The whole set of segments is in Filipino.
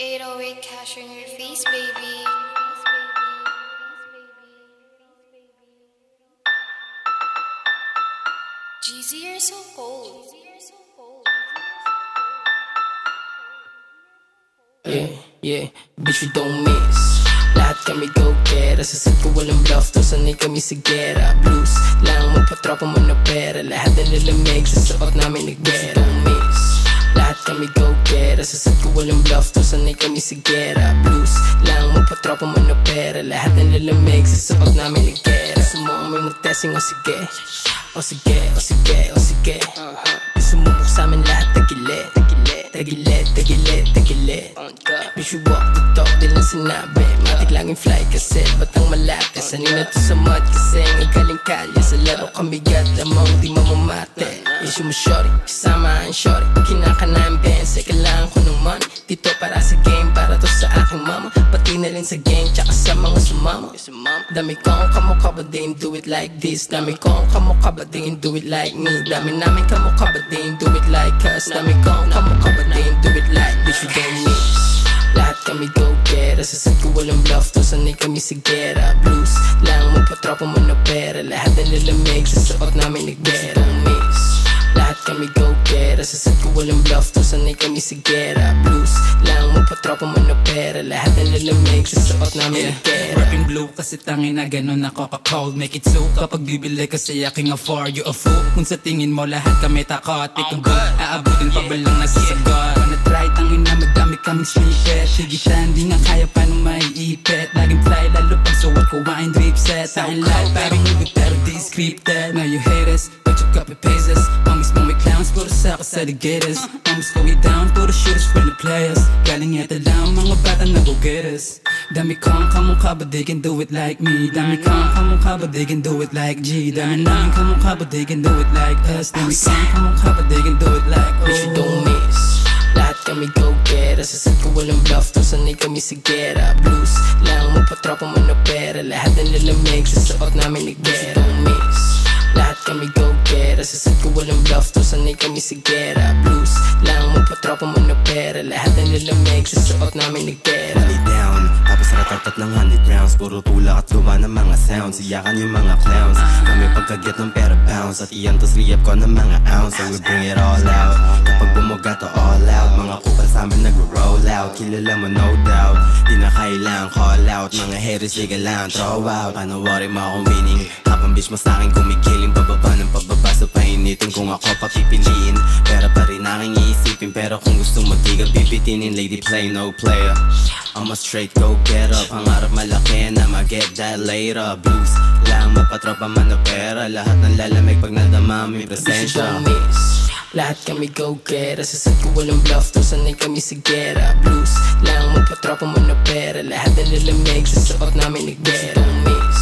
808 cash on your face, baby. Jeezy, you're so cold. Yeah, yeah, bitch we don't miss. Lahat kami go-gera Sa set ko walang bluff To sanay kami sa gera Blues. Lang magpatropa mo na pera Lahat na lalamig Sa suot namin nagbera kami go-gera Sa set ko walang bluff To sanay kami sa gera Blues lang magpatropa mo na pera Lahat na lalamig Sa suot namin nagbera Gusto mo may magtesting o sige O sige, o sige, o sige mo sa amin lahat tagilid Tagilid, tagilid, tagilid Bitch, we walk the talk, di lang sinabi Matik laging fly kasi batang malate Sanay na to sa mud kasi ang galing kalye Sa laro kami gat lamang di mamamate Issue mo shorty, kasama ang shorty. Kinakanayan bense, kailangan ko ng money. Dito para sa game, para to sa aking mama. Pati na rin sa gang, tsaka sa mga sumama. Dami kong kamukha ba din do it like this. Dami kong kamukha ba din do it like me. Dami namin kamukha ba din do it like us. Dami kong kamukha ba din do it like bitch we don't miss. Lahat kami go-gera Sa set ko walang bluff To sanay kami sa gera Blues lang magpatropa mo na pera. Lahat na lalamig Sa suot namin nagbera kami go-gera Sa set ko walang bluff To sanay kami sa gera Blues lang magpatropa mo na pera Lahat na lalamig Sa suot namin nagbera Rapping blue kasi tangin na ganun ako ka-cold. Make it so kapag bibili kasi aking afford you a fool. Kung sa tingin mo lahat kami takot Ikaw ba? Aabutin pa ba lang nasasagot Wanna try tangin na madami kaming snippet Higitan di nga kaya paano maiipit? Laging fly lalo pag suwat ko wine drip set. Tangin live parang ibig pero di scripted Now you hate us but you copy paste clowns puro sa ako sa ligators Homies go we down puro shooters friendly players. Galing ito lang mga bata na go get us. Dami kong kamukha but they can do it like me. Dami kong kamukha but they can do it like G. Dami namin kamukha but they can do it like us. Dami kong kamukha but they can do it like Bitch, we oh don't miss. Lahat kami go-gera Sa set ko walang bluff To sanay kami sa gera Blues lang magpatropa mo na pera Lahat na lalamig Sa suot namin nagbera Don't miss lahat kami go-gera Sa set ko walang bluff To sanay kami sa gera. Blues lang magpatropa mo na pera. Lahat na lalamig Sa suot namin nagbera Lay down. Tapos ratatat ng 100 rounds. Puro tulak at gawa ng mga sounds. Iyakan yung mga clowns. Kami pagkaget ng pera bounce At iyan tos riyap ko ng mga ounce. So we bring it all out. Kapag bumuga to all out Amin nag-roll out Kilala mo no doubt. Di na kailangan call out Mga haters sige lang throw out. Worry mo akong winning. Habang bitch mo sa'kin kumikiling Pababa ng pababa sa painitin. Kung ako papipiliin Pera pa rin aking iisipin. Pero kung gusto magtiga pipitinin. Lady play no player. I'm a straight go get up. Pangarap malaki na mag-get that later. Blues lang mapatropa man na pera Lahat ng lalamig pag nadama may presensya. Miss lahat kami go-gera Sa set ko walang bluff To sanay kami sa gera. Blues lang magpatropa mo na pera. Lahat na lalamig Sa suot namin nagbera. Miss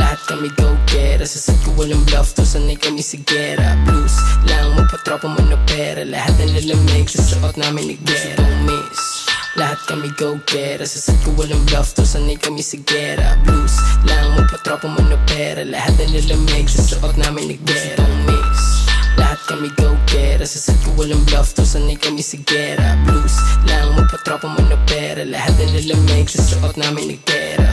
lahat kami go-gera Sa set ko walang bluff To sanay kami sa gera. Blues lang magpatropa mo na pera. Lahat na lalamig Sa suot namin nagbera. Miss lahat kami go-gera Sa set ko walang bluff To sanay kami sa gera. Blues lang magpatropa mo na pera. Lahat na lalamig Sa suot namin nagbera walang bluff To sanay kami sa gera. Blues lang magpatropa mo na pera. Lahat na lalamig Sa suot namin nagbera